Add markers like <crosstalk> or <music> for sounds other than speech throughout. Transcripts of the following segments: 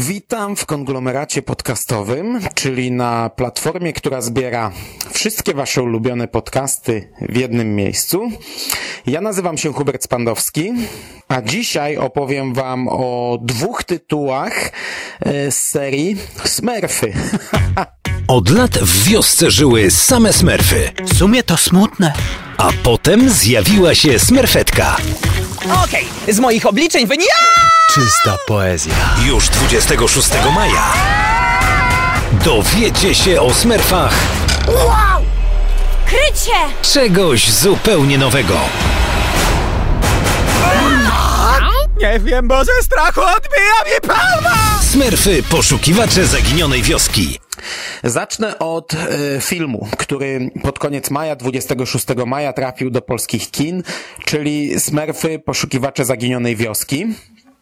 Witam w konglomeracie podcastowym, czyli na platformie, która zbiera wszystkie Wasze ulubione podcasty w jednym miejscu. Ja nazywam się Hubert Spandowski, a dzisiaj opowiem Wam o dwóch tytułach e, z serii Smurfy. <laughs> Od lat w wiosce żyły same smerfy, W sumie to smutne. a potem zjawiła się smerfetka. Okej, z moich obliczeń wynika... Czysta poezja. Już 26 maja. Dowiecie się o smerfach Wow! Krycie! czegoś zupełnie nowego. Nie wiem, bo ze strachu odbija mi palma! Smerfy poszukiwacze zaginionej wioski. Zacznę od e, filmu, który pod koniec maja, 26 maja trafił do polskich kin, czyli Smurfy Poszukiwacze Zaginionej Wioski.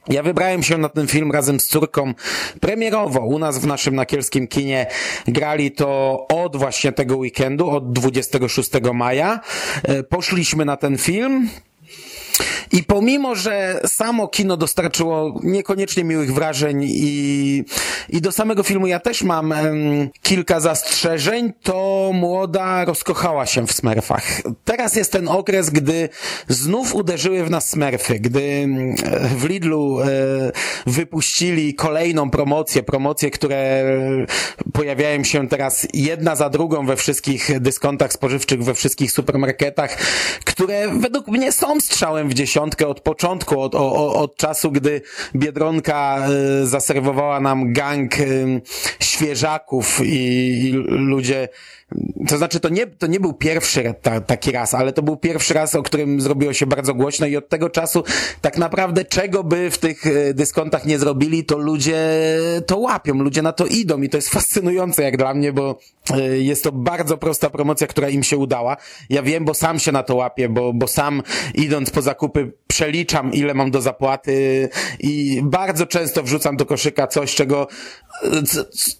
Ja wybrałem się na ten film razem z córką premierowo. U nas w naszym nakielskim kinie grali to od właśnie tego weekendu, od 26 maja. E, Poszliśmy na ten film. I pomimo, że samo kino dostarczyło niekoniecznie miłych wrażeń i, i do samego filmu ja też mam em, kilka zastrzeżeń, to młoda rozkochała się w Smurfach. Teraz jest ten okres, gdy znów uderzyły w nas Smurfy, gdy w Lidlu e, wypuścili kolejną promocję, promocje, które pojawiają się teraz jedna za drugą we wszystkich dyskontach spożywczych, we wszystkich supermarketach, które według mnie są strzałem w dziesiątkę od początku, od, o, o, od czasu, gdy Biedronka y, zaserwowała nam gang y, świeżaków i, i ludzie to znaczy, to nie, to nie był pierwszy ta, taki raz, ale to był pierwszy raz, o którym zrobiło się bardzo głośno i od tego czasu tak naprawdę czego by w tych e, dyskontach nie zrobili, to ludzie to łapią, ludzie na to idą i to jest fascynujące jak dla mnie, bo e, jest to bardzo prosta promocja, która im się udała. Ja wiem, bo sam się na to łapię, bo, bo sam idąc po zakupy przeliczam ile mam do zapłaty i bardzo często wrzucam do koszyka coś, czego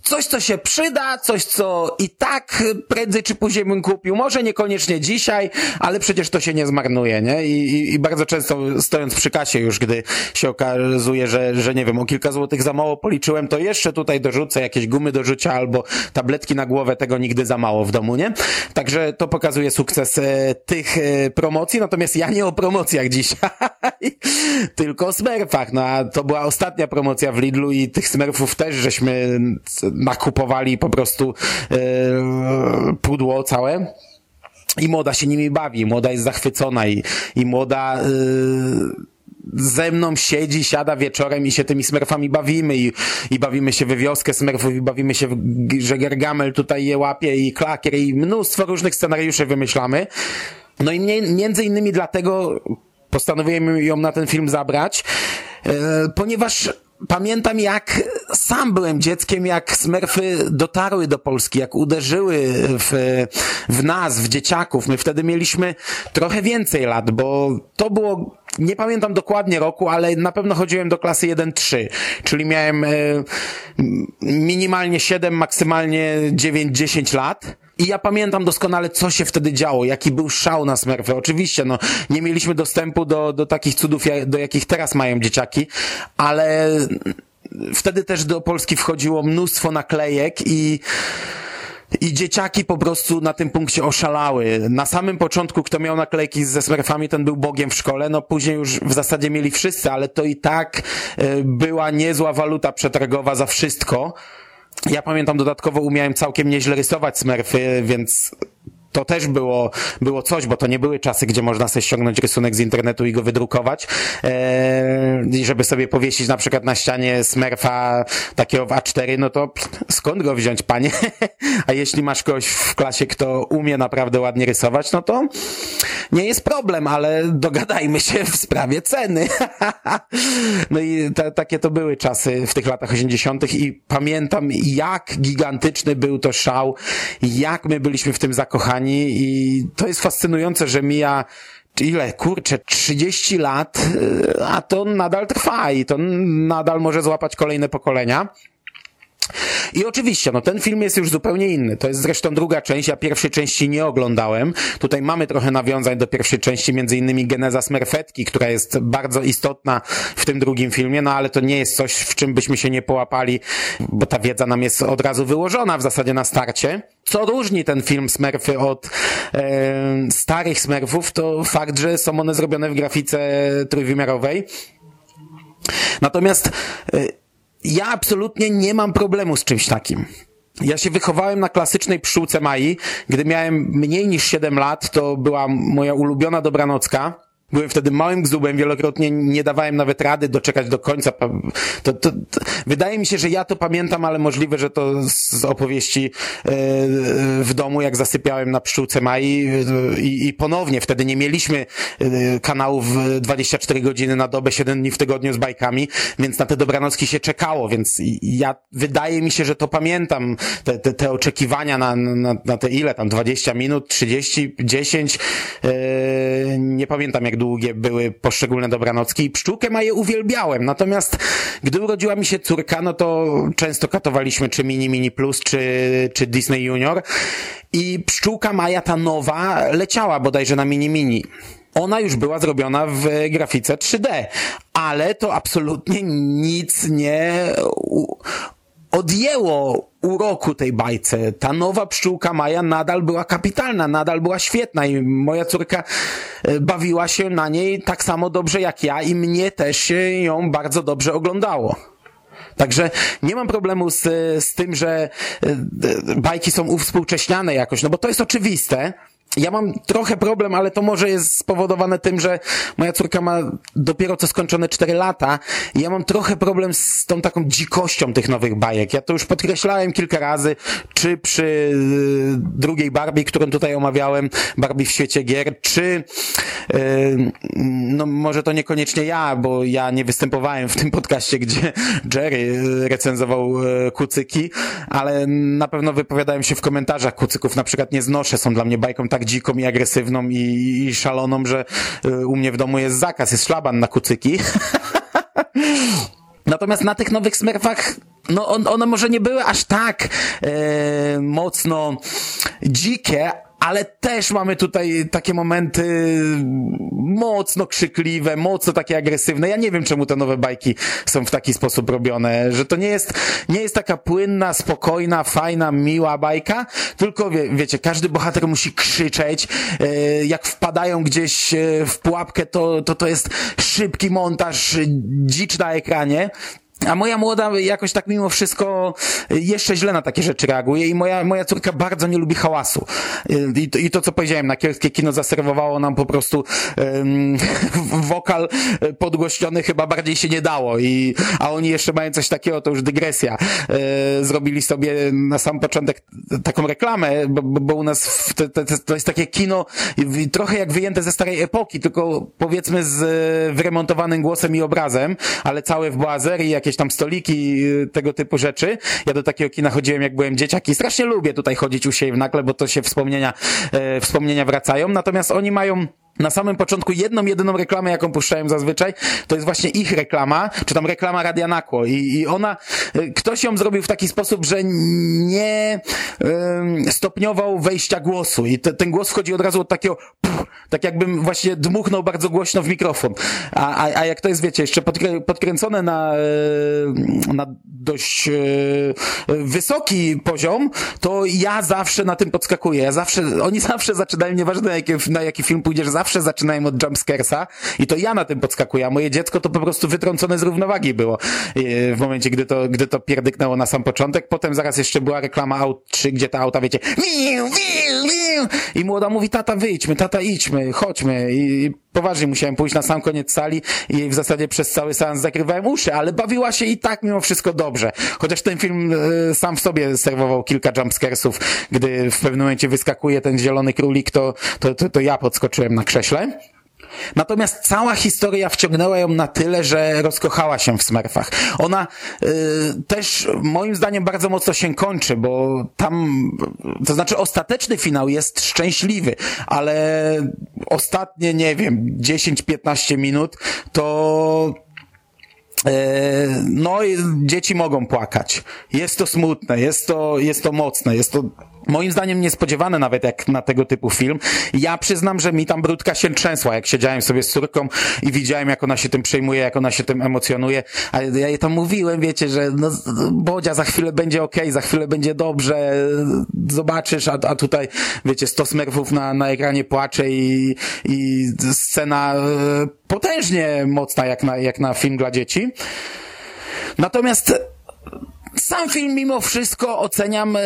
coś, co się przyda, coś, co i tak prędzej czy później bym kupił. Może niekoniecznie dzisiaj, ale przecież to się nie zmarnuje, nie? I, i, i bardzo często stojąc przy kasie już, gdy się okazuje, że, że nie wiem, o kilka złotych za mało policzyłem, to jeszcze tutaj dorzucę jakieś gumy do rzucia albo tabletki na głowę, tego nigdy za mało w domu, nie? Także to pokazuje sukces e, tych e, promocji, natomiast ja nie o promocjach <laughs> dzisiaj, <laughs> tylko o smurfach. No a to była ostatnia promocja w Lidlu i tych smurfów też żeśmy nakupowali po prostu e, pudło całe. I młoda się nimi bawi, młoda jest zachwycona i, i młoda e, ze mną siedzi, siada wieczorem i się tymi smurfami bawimy i, i bawimy się we wioskę smurfów i bawimy się, w, że Gargamel tutaj je łapie i klakier i mnóstwo różnych scenariuszy wymyślamy. No i między innymi dlatego postanowiłem ją na ten film zabrać, e, ponieważ pamiętam jak sam byłem dzieckiem, jak Smurfy dotarły do Polski, jak uderzyły w, w nas, w dzieciaków. My wtedy mieliśmy trochę więcej lat, bo to było, nie pamiętam dokładnie roku, ale na pewno chodziłem do klasy 1-3, czyli miałem e, minimalnie 7, maksymalnie 9-10 lat. I ja pamiętam doskonale, co się wtedy działo, jaki był szał na Smurfy. Oczywiście, no, nie mieliśmy dostępu do, do takich cudów, do jakich teraz mają dzieciaki, ale wtedy też do Polski wchodziło mnóstwo naklejek i i dzieciaki po prostu na tym punkcie oszalały. Na samym początku, kto miał naklejki ze smurfami, ten był bogiem w szkole, no później już w zasadzie mieli wszyscy, ale to i tak e, była niezła waluta przetargowa za wszystko. Ja pamiętam dodatkowo umiałem całkiem nieźle rysować smurfy, więc to też było, było coś, bo to nie były czasy, gdzie można sobie ściągnąć rysunek z internetu i go wydrukować, e, i żeby sobie powiesić na przykład na ścianie Smurfa takiego w A4, no to skąd go wziąć, panie? <laughs> A jeśli masz kogoś w klasie, kto umie naprawdę ładnie rysować, no to nie jest problem, ale dogadajmy się w sprawie ceny. <laughs> no i ta, takie to były czasy w tych latach 80. i pamiętam, jak gigantyczny był to szał, jak my byliśmy w tym zakochani i to jest fascynujące, że mija ile, kurczę, 30 lat, y, a to nadal trwa i to nadal może złapać kolejne pokolenia. I oczywiście, no ten film jest już zupełnie inny. To jest zresztą druga część. Ja pierwszej części nie oglądałem. Tutaj mamy trochę nawiązań do pierwszej części, między innymi geneza Smurfetki, która jest bardzo istotna w tym drugim filmie, no ale to nie jest coś, w czym byśmy się nie połapali, bo ta wiedza nam jest od razu wyłożona w zasadzie na starcie. Co różni ten film Smurfy od e, starych Smurfów, to fakt, że są one zrobione w grafice trójwymiarowej. Natomiast e, ja absolutnie nie mam problemu z czymś takim. Ja się wychowałem na klasycznej pszczółce Mai. Gdy miałem mniej niż 7 lat, to była moja ulubiona dobranocka. Byłem wtedy małym gzubem, wielokrotnie nie dawałem nawet rady doczekać do końca. To, to, to, wydaje mi się, że ja to pamiętam, ale możliwe, że to z opowieści e, w domu, jak zasypiałem na pszczółce Mai e, i, i ponownie, wtedy nie mieliśmy e, kanałów e, 24 godziny na dobę, 7 dni w tygodniu z bajkami, więc na te dobranocki się czekało, więc ja, wydaje mi się, że to pamiętam, te, te, te oczekiwania na, na, na te ile tam, 20 minut, 30, 10, e, nie pamiętam jak długie były poszczególne dobranocki i pszczółkę Maję uwielbiałem, natomiast gdy urodziła mi się córka, no to często katowaliśmy czy Mini Mini Plus, czy, czy Disney Junior i pszczółka Maja ta nowa leciała bodajże na Mini Mini. Ona już była zrobiona w grafice 3D, ale to absolutnie nic nie odjęło uroku tej bajce. Ta nowa pszczółka Maja nadal była kapitalna, nadal była świetna i moja córka e, bawiła się na niej tak samo dobrze jak ja i mnie też się ją bardzo dobrze oglądało. Także nie mam problemu z, z tym, że e, e, bajki są uwspółcześniane jakoś, no bo to jest oczywiste. Ja mam trochę problem, ale to może jest spowodowane tym, że moja córka ma dopiero co skończone 4 lata i ja mam trochę problem z tą taką dzikością tych nowych bajek. Ja to już podkreślałem kilka razy, czy przy y, drugiej Barbie, którą tutaj omawiałem, Barbie w świecie gier, czy y, no może to niekoniecznie ja, bo ja nie występowałem w tym podcaście, gdzie Jerry y, recenzował kucyki, ale na pewno wypowiadałem się w komentarzach kucyków, na przykład nie znoszę, są dla mnie bajką tak dziką i agresywną i, i szaloną, że y, u mnie w domu jest zakaz, jest szlaban na kucyki. <laughs> Natomiast na tych nowych smurfach, no on, one może nie były aż tak e, mocno dzikie, ale też mamy tutaj takie momenty mocno krzykliwe, mocno takie agresywne. Ja nie wiem, czemu te nowe bajki są w taki sposób robione, że to nie jest, nie jest taka płynna, spokojna, fajna, miła bajka, tylko wie, wiecie, każdy bohater musi krzyczeć, e, jak wpadają gdzieś e, w pułapkę, to, to to jest szybki montaż, dzicz na ekranie. A moja młoda jakoś tak mimo wszystko jeszcze źle na takie rzeczy reaguje i moja, moja córka bardzo nie lubi hałasu. I, to- I to, co powiedziałem, na kielskie kino zaserwowało nam po prostu um, <laughs> wokal podgłośniony chyba bardziej się nie dało. I, a oni jeszcze mają coś takiego, to już dygresja. E, zrobili sobie na sam początek taką reklamę, bo, bo, u nas te, te, to jest takie kino trochę jak wyjęte ze starej epoki, tylko powiedzmy z wyremontowanym głosem i obrazem, ale całe w boazerii, jakieś tam stoliki, y, tego typu rzeczy. Ja do takiego kina chodziłem jak byłem dzieciak i strasznie lubię tutaj chodzić u siebie w nakle, bo to się wspomnienia, e, wspomnienia wracają. Natomiast oni mają na samym początku jedną, jedyną reklamę, jaką puszczają zazwyczaj, to jest właśnie ich reklama, czy tam reklama Radia Nakło. I, i ona, y, ktoś ją zrobił w taki sposób, że nie ym, stopniował wejścia głosu. I te, ten głos wchodzi od razu od takiego, pff, tak jakbym właśnie dmuchnął bardzo głośno w mikrofon. A, a, a jak to jest, wiecie, jeszcze podkrę, podkręcone na, y, na dość y, wysoki poziom, to ja zawsze na tym podskakuję. Ja zawsze, oni zawsze zaczynają, nieważne na jaki, na jaki film pójdziesz, zawsze zaczynają od jumpscaresa i to ja na tym podskakuję, a moje dziecko to po prostu wytrącone z równowagi było yy, w momencie, gdy to, gdy to pierdyknęło na sam początek. Potem zaraz jeszcze była reklama aut 3, gdzie ta auta, wiecie, wiu, wiu, wiu. I młoda mówi, tata wyjdźmy, tata idźmy, chodźmy i, poważnie musiałem pójść na sam koniec sali i w zasadzie przez cały seans zakrywałem uszy, ale bawiła się i tak mimo wszystko dobrze. Chociaż ten film e, sam w sobie serwował kilka jumpscaresów, gdy w pewnym momencie wyskakuje ten zielony królik, to, to, to, to ja podskoczyłem na krześle. Natomiast cała historia wciągnęła ją na tyle, że rozkochała się w Smurfach. Ona y, też moim zdaniem bardzo mocno się kończy, bo tam, to znaczy ostateczny finał jest szczęśliwy, ale ostatnie, nie wiem, 10-15 minut to E, no dzieci mogą płakać. Jest to smutne, jest to, jest to mocne, jest to moim zdaniem niespodziewane nawet jak na tego typu film. Ja przyznam, że mi tam brudka się trzęsła, jak siedziałem sobie z córką i widziałem, jak ona się tym przejmuje, jak ona się tym emocjonuje. A ja jej tam mówiłem, wiecie, że no, Bodzia, za chwilę będzie okay, za chwilę będzie dobrze, zobaczysz, a, a tutaj, wiecie, sto smerfów na, na ekranie płacze i, i scena e, potężnie mocna jak na, jak na film dla dzieci. Natomiast sam film mimo wszystko oceniam e,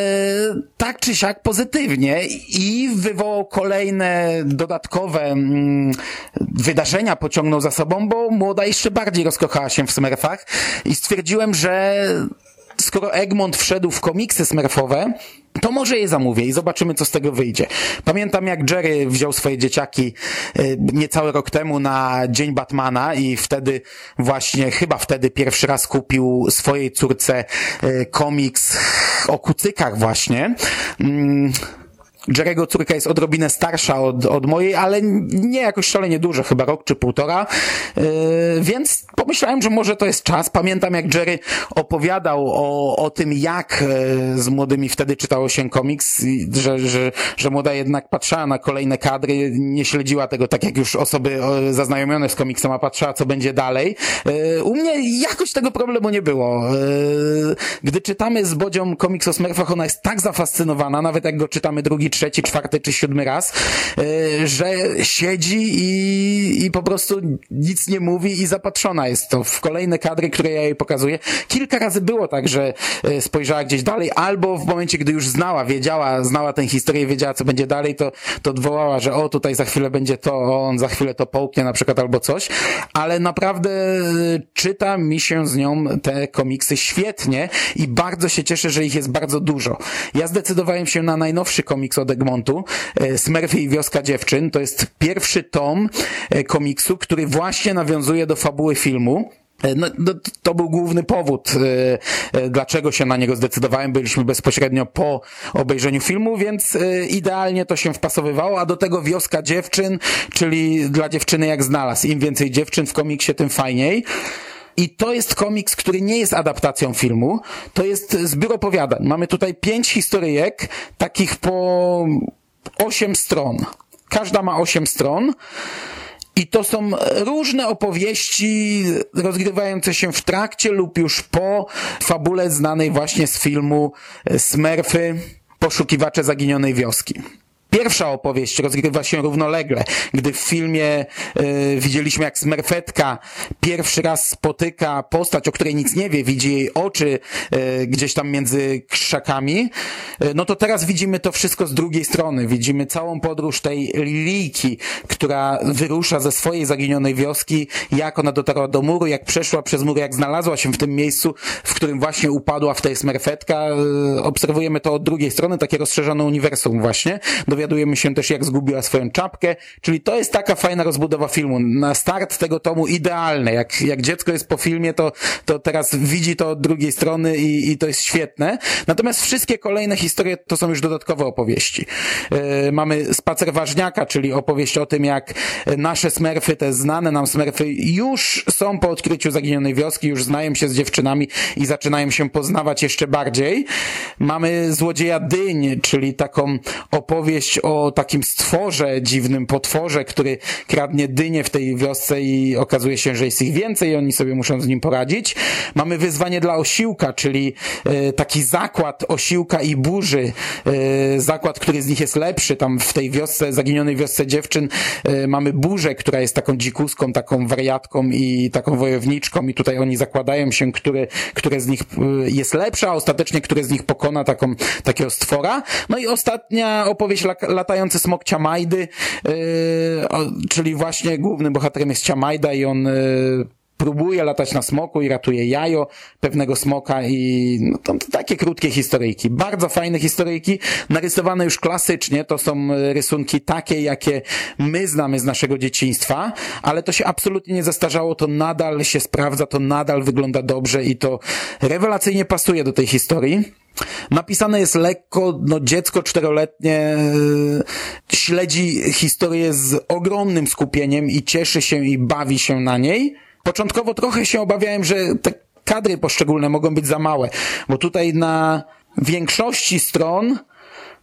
tak czy siak pozytywnie i wywołał kolejne dodatkowe mm, wydarzenia, pociągnął za sobą, bo młoda jeszcze bardziej rozkochała się w Smurfach i stwierdziłem, że skoro Egmont wszedł w komiksy smurfowe, to może je zamówię i zobaczymy, co z tego wyjdzie. Pamiętam, jak Jerry wziął swoje dzieciaki y, niecały rok temu na Dzień Batmana i wtedy właśnie, chyba wtedy pierwszy raz kupił swojej córce y, komiks o kucykach właśnie. Jerego córka jest odrobinę starsza od, od mojej, ale nie jakoś szalenie dużo, chyba rok czy półtora, yy, więc pomyślałem, że może to jest czas. Pamiętam jak Jerry opowiadał o, o tym, jak yy, z młodymi wtedy czytało się komiks, że, że, że młoda jednak patrzyła na kolejne kadry, nie śledziła tego tak jak już osoby zaznajomione z komiksem, a patrzyła co będzie dalej. U mnie jakoś tego problemu nie było. Gdy czytamy z Bodzią komiks o Smurfach, ona jest tak zafascynowana, nawet jak go czytamy drugi, trzeci, czwarty czy siódmy raz, e, że siedzi i, i po prostu nic nie mówi i zapatrzona jest to w kolejne kadry, które ja jej pokazuję. Kilka razy było tak, że e, spojrzała gdzieś dalej, albo w momencie, gdy już znała, wiedziała, znała tę historię, wiedziała, co będzie dalej, to, to odwołała, że o, tutaj za chwilę będzie to, on za chwilę to połknie na przykład albo coś, ale naprawdę e, czyta mi się z nią te komiksy świetnie i bardzo się cieszę, że ich jest bardzo dużo. Ja zdecydowałem się na najnowszy komiks od od Egmontu, e, Smurfy i Wioska Dziewczyn. To jest pierwszy tom e, komiksu, który właśnie nawiązuje do fabuły filmu. E, no, no, to był główny powód, dlaczego się na niego zdecydowałem. Byliśmy bezpośrednio po obejrzeniu filmu, więc idealnie to się wpasowywało, a do tego wioska dziewczyn, czyli dla dziewczyny jak znalazł. Im więcej dziewczyn w komiksie, tym fajniej. I to jest komiks, który nie jest adaptacją filmu, to jest zbiór opowiadań. Mamy tutaj pięć historyjek, takich po osiem stron. Każda ma osiem stron. I to są różne opowieści rozgrywające się w trakcie lub już po fabule znanej właśnie z filmu Smurfy, Poszukiwacze Zaginionej Wioski. Pierwsza opowieść rozgrywa się równolegle, gdy w filmie y, widzieliśmy jak Smerfetka pierwszy raz spotyka postać, o której nic nie wie, widzi jej oczy y, gdzieś tam między krzakami, y, no to teraz widzimy to wszystko z drugiej strony. Widzimy całą podróż tej Lilijki, która wyrusza ze swojej zaginionej wioski, jak ona dotarła do muru, jak przeszła przez mur, jak znalazła się w tym miejscu, w którym właśnie upadła w tej Smerfetka. Obserwujemy to od drugiej strony, takie rozszerzone uniwersum właśnie. Do dowiadujemy się też, jak zgubiła swoją czapkę, czyli to jest taka fajna rozbudowa filmu. Na start tego tomu idealne. Jak, jak dziecko jest po filmie, to, to teraz widzi to od drugiej strony i, i to jest świetne. Natomiast wszystkie kolejne historie to są już dodatkowe opowieści. Yy, mamy Spacer Ważniaka, czyli opowieść o tym, jak nasze smerfy, te znane nam smerfy już są po odkryciu zaginionej wioski, już znają się z dziewczynami i zaczynają się poznawać jeszcze bardziej. Mamy Złodzieja Dyń, czyli taką opowieść opowieść o takim stworze, dziwnym potworze, który kradnie dynie w tej wiosce i okazuje się, że jest ich więcej i oni sobie muszą z nim poradzić. Mamy wyzwanie dla osiłka, czyli e, taki zakład osiłka i duży e, zakład, który z nich jest lepszy. Tam w tej wiosce, zaginionej wiosce dziewczyn e, mamy burzę, która jest taką dzikuską, taką wariatką i taką wojowniczką i tutaj oni zakładają się, które, które z nich jest lepsze, a ostatecznie które z nich pokona taką, takiego stwora. No i ostatnia opowieść lak- Latający smok Ciamajdy, o, czyli właśnie głównym bohaterem jest Ciamajda i on e, próbuje latać na smoku i ratuje jajo pewnego smoka i no to takie krótkie historyjki. Bardzo fajne historyjki, narysowane już klasycznie, to są e, rysunki takie, jakie my znamy z naszego dzieciństwa, ale to się absolutnie nie zastarzało, to nadal się sprawdza, to nadal wygląda dobrze i to rewelacyjnie pasuje do tej historii. Napisane jest lekko, no dziecko czteroletnie e, śledzi historię z ogromnym skupieniem i cieszy się i bawi się na niej. Początkowo trochę się obawiałem, że te kadry poszczególne mogą być za małe, bo tutaj na większości stron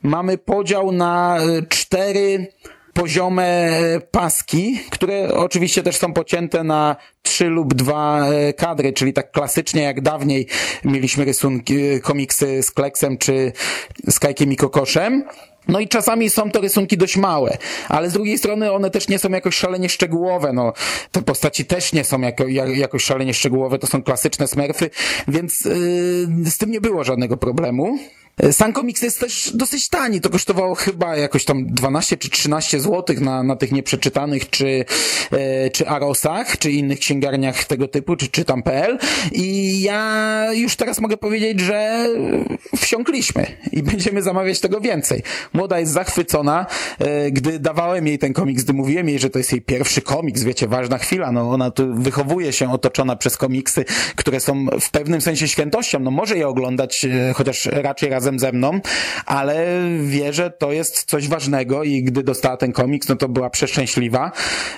mamy podział na e, cztery poziome e, paski, które oczywiście też są pocięte na trzy lub dwa e, kadry, czyli tak klasycznie jak dawniej mieliśmy rysunki, e, komiksy z Kleksem czy z Kajkiem i Kokoszem. No i czasami są to rysunki dość małe, ale z drugiej strony one też nie są jakoś szalenie szczegółowe, no te postaci też nie są jako, jak, jakoś szalenie szczegółowe, to są klasyczne smurfy, więc yy, z tym nie było żadnego problemu. Sam komiks jest też dosyć tani, to kosztowało chyba jakoś tam 12 czy 13 zł na, na tych nieprzeczytanych, czy, e, czy Arosach, czy innych księgarniach tego typu, czy czytam.pl i ja już teraz mogę powiedzieć, że wsiąkliśmy i będziemy zamawiać tego więcej. Młoda jest zachwycona, e, gdy dawałem jej ten komiks, gdy mówiłem jej, że to jest jej pierwszy komiks, wiecie, ważna chwila, no ona tu wychowuje się otoczona przez komiksy, które są w pewnym sensie świętością, no może je oglądać, e, chociaż raczej razem ze mną, ale wie, że to jest coś ważnego i gdy dostała ten komiks, no to była przeszczęśliwa.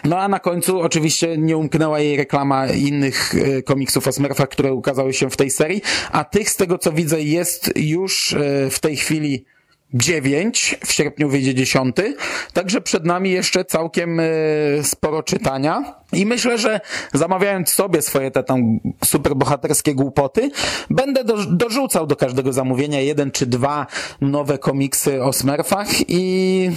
No a na końcu oczywiście nie umknęła jej reklama innych e, komiksów o Smurfach, które ukazały się w tej serii, a tych z tego co widzę jest już e, w tej chwili dziewięć, w sierpniu wyjdzie dziesiąty, także przed nami jeszcze całkiem e, sporo czytania. I myślę, że zamawiając sobie swoje te tam superbohaterskie głupoty, będę do, dorzucał do każdego zamówienia jeden czy dwa nowe komiksy o Smurfach i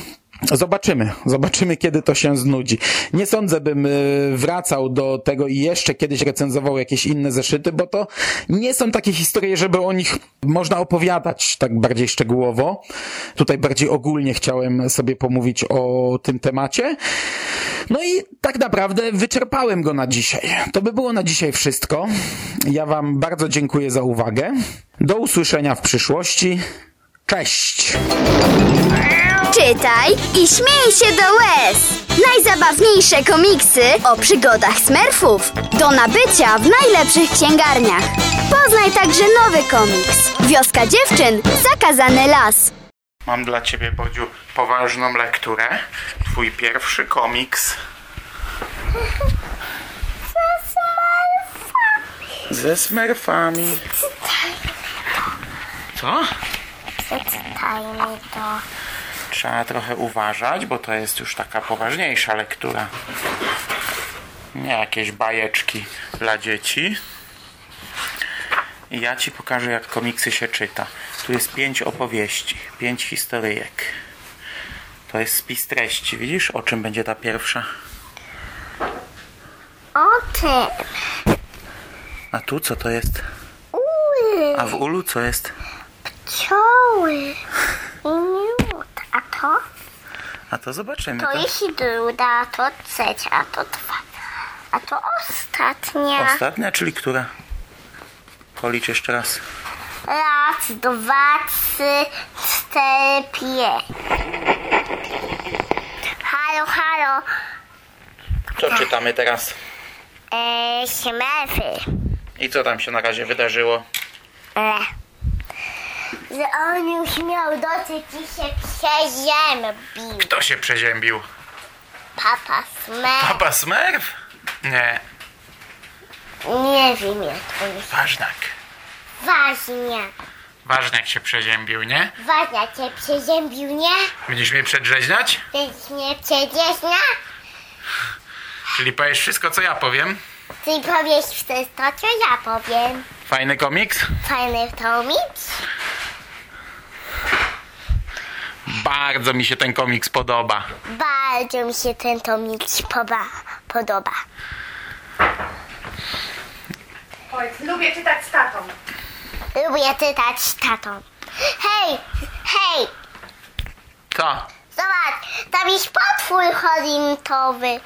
Zobaczymy, zobaczymy kiedy to się znudzi. Nie sądzę, bym y, wracał do tego i jeszcze kiedyś recenzował jakieś inne zeszyty, bo to nie są takie historie, żeby o nich można opowiadać tak bardziej szczegółowo. Tutaj bardziej ogólnie chciałem sobie pomówić o tym temacie. No i tak naprawdę wyczerpałem go na dzisiaj. To by było na dzisiaj wszystko. Ja Wam bardzo dziękuję za uwagę. Do usłyszenia w przyszłości. Cześć! Czytaj i śmiej się do łez! Najzabawniejsze komiksy o przygodach smurfów do nabycia w najlepszych księgarniach. Poznaj także nowy komiks Wioska dziewczyn Zakazany las. Mam dla ciebie, Bodziu, poważną lekturę. Twój pierwszy komiks. Ze Smurfami. Co? Przeczytajmy to. Trzeba trochę uważać, bo to jest już taka poważniejsza lektura. Nie jakieś bajeczki dla dzieci. I ja ci pokażę, jak komiksy się czyta. Tu jest pięć opowieści, pięć historyjek. To jest spis treści. Widzisz, o czym będzie ta pierwsza? O tym. A tu co to jest? Uły. A w ulu co jest? Pcioły. I miód. A to? A to zobaczymy. To To jest druga, a to trzecia, a to dwa. A to ostatnia. ostatnia, czyli która? Policz jeszcze raz. Raz, dwa, trzy, cztery, pięć. Halo, halo. Co czytamy teraz? Eee. I co tam się na razie wydarzyło? E. Że on już miał dosyć i się przeziębił. Kto się przeziębił? Papa Smurf. Papa Smurf? Nie, Nie wiem jak to jest. ważnak. Ważnie. Ważniak się przeziębił, nie? Ważnia cię przeziębił, nie? Będziesz mnie przedrzeźniać? Więc mnie przedzieśnia? Czyli powiesz wszystko, co ja powiem. Ty powiesz wszystko, co ja powiem. Fajny komiks? Fajny komiks? Bardzo mi się ten komiks podoba. Bardzo mi się ten poba, podoba. Powiedz, lubię czytać z tatą. Lubię czytać z tatą. Hej, hej, Co? zobacz, tam jest potwór chorintowy.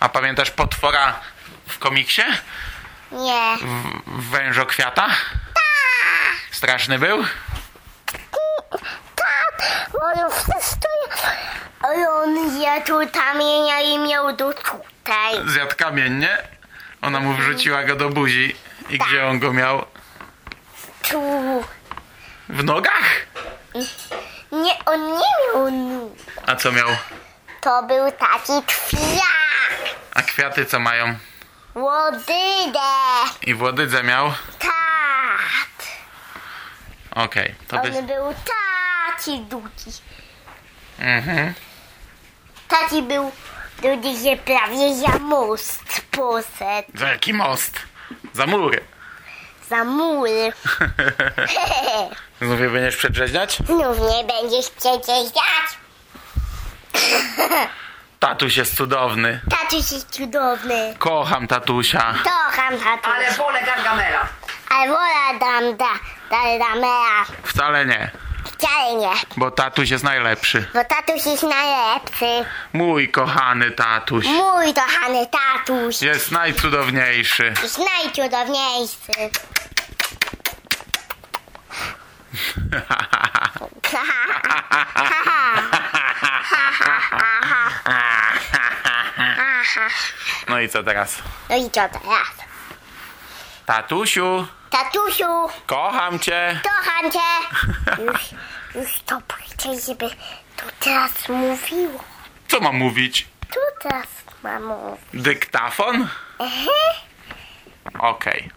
A pamiętasz potwora w komiksie? Nie. W Wężokwiata? Straszny był? Tak, on wszystko... Ale on jadł kamienia i miał do tutaj. Zjadł kamień, nie? Ona mu wrzuciła go do buzi. I gdzie on go miał? Tu. W nogach? Nie, on nie miał nóg. A co miał? To był taki kwiat. A kwiaty co mają? Łodydę. I w łodydze miał? Tak. Okej, to by... On był taki długi. Mhm. Taki był długi, że prawie za most poszedł. Za jaki most? Za mury. Za mur. <laughs> Znów je będziesz przedrzeźniać? Znów nie będziesz przecież dać. <laughs> Tatuś jest cudowny. Tatuś jest cudowny. Kocham tatusia. Kocham tatuś. Ale wolę Gargamela. Ale wola dam da, da. Wcale nie, Wcale nie. bo tatuś jest najlepszy. Bo tatuś jest najlepszy. Mój kochany tatuś. Mój kochany tatuś. Jest najcudowniejszy. Jest najcudowniejszy. <laughs> No i co teraz? No i co teraz? Tatusiu, Tatusiu, kocham cię. kocham cię. <laughs> Już, już to chcę, żeby to teraz mówiło. Co mam mówić? Tu teraz mam mówić. Dyktafon? Okej.